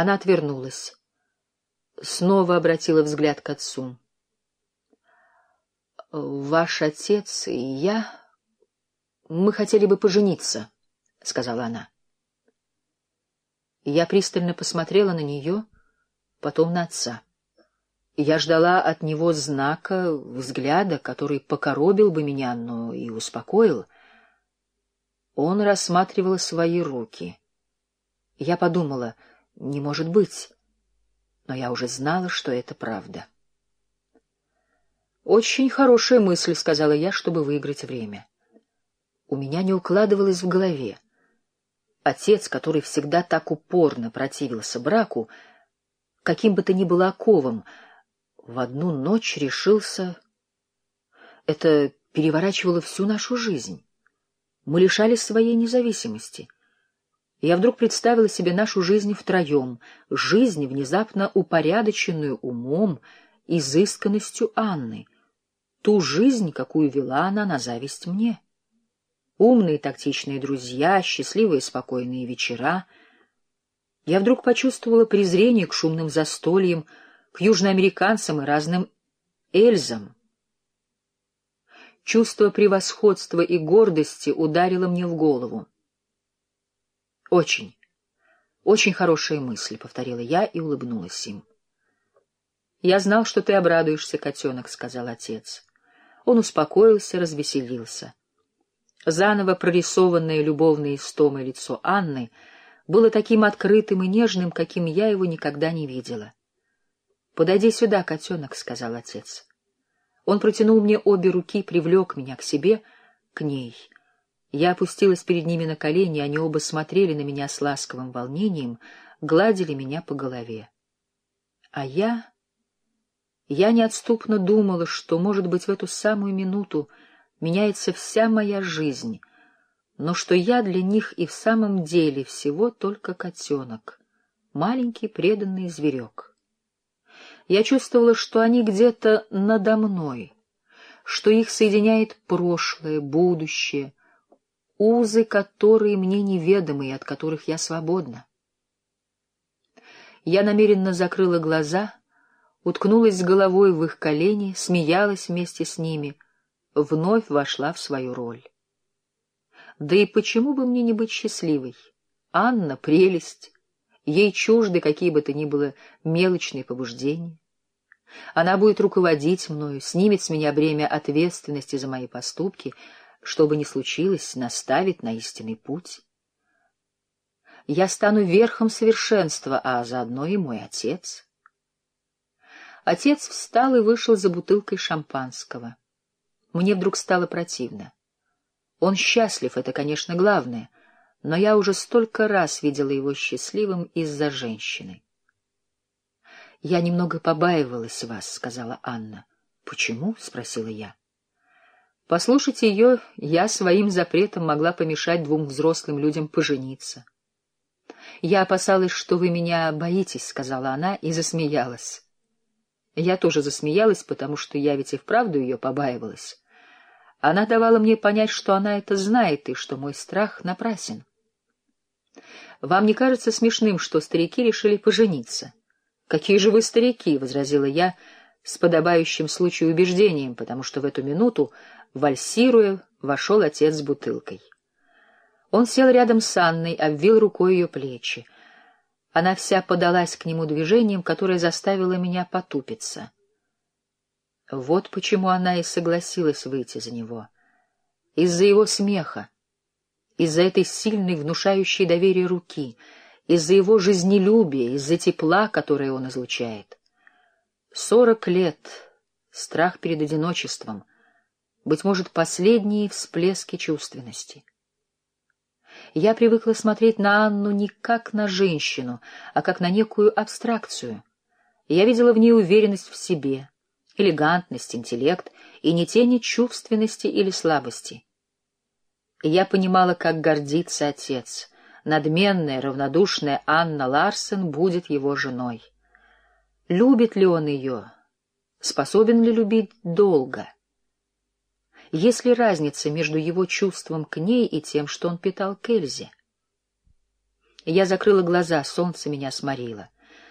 Она отвернулась. Снова обратила взгляд к отцу. «Ваш отец и я... Мы хотели бы пожениться», — сказала она. Я пристально посмотрела на нее, потом на отца. Я ждала от него знака, взгляда, который покоробил бы меня, но и успокоил. Он рассматривал свои руки. Я подумала, не может быть, но я уже знала, что это правда. «Очень хорошая мысль», — сказала я, чтобы выиграть время. У меня не укладывалось в голове. Отец, который всегда так упорно противился браку, каким бы то ни было оковом, в одну ночь решился... Это переворачивало всю нашу жизнь. Мы лишались своей независимости. Я вдруг представила себе нашу жизнь втроем, жизнь, внезапно упорядоченную умом, изысканностью Анны, ту жизнь, какую вела она на зависть мне. Умные тактичные друзья, счастливые спокойные вечера. Я вдруг почувствовала презрение к шумным застольям, к южноамериканцам и разным эльзам. Чувство превосходства и гордости ударило мне в голову. «Очень, очень хорошая мысль», — повторила я и улыбнулась им. «Я знал, что ты обрадуешься, котенок», — сказал отец. Он успокоился, развеселился. Заново прорисованное любовной истомой лицо Анны было таким открытым и нежным, каким я его никогда не видела. — Подойди сюда, котенок, — сказал отец. Он протянул мне обе руки, привлек меня к себе, к ней. Я опустилась перед ними на колени, они оба смотрели на меня с ласковым волнением, гладили меня по голове. А я... Я неотступно думала, что, может быть, в эту самую минуту меняется вся моя жизнь, но что я для них и в самом деле всего только котенок, маленький преданный зверек. Я чувствовала, что они где-то надо мной, что их соединяет прошлое, будущее, узы, которые мне неведомы и от которых я свободна. Я намеренно закрыла глаза, уткнулась головой в их колени, смеялась вместе с ними, вновь вошла в свою роль. Да и почему бы мне не быть счастливой? Анна — прелесть, ей чужды какие бы то ни было мелочные побуждения. Она будет руководить мною, снимет с меня бремя ответственности за мои поступки, что бы ни случилось, наставит на истинный путь. Я стану верхом совершенства, а заодно и мой отец. Отец встал и вышел за бутылкой шампанского. Мне вдруг стало противно. Он счастлив, это, конечно, главное, но я уже столько раз видела его счастливым из-за женщины. — Я немного побаивалась вас, — сказала Анна. — Почему? — спросила я. — Послушайте ее, я своим запретом могла помешать двум взрослым людям пожениться. — Я опасалась, что вы меня боитесь, — сказала она и засмеялась. Я тоже засмеялась, потому что я ведь и вправду ее побаивалась. Она давала мне понять, что она это знает и что мой страх напрасен. Вам не кажется смешным, что старики решили пожениться? Какие же вы старики, возразила я с подобающим случаю убеждением, потому что в эту минуту, вальсируя, вошел отец с бутылкой. Он сел рядом с Анной, обвил рукой ее плечи. Она вся подалась к нему движением, которое заставило меня потупиться. Вот почему она и согласилась выйти за него. Из-за его смеха, из-за этой сильной, внушающей доверие руки, из-за его жизнелюбия, из-за тепла, которое он излучает. Сорок лет, страх перед одиночеством, быть может, последние всплески чувственности. Я привыкла смотреть на Анну не как на женщину, а как на некую абстракцию. Я видела в ней уверенность в себе, элегантность, интеллект и не тени чувственности или слабости. Я понимала, как гордится отец. Надменная, равнодушная Анна Ларсен будет его женой. Любит ли он ее? Способен ли любить долго? Есть ли разница между его чувством к ней и тем, что он питал к Эльзе? Я закрыла глаза, солнце меня сморило.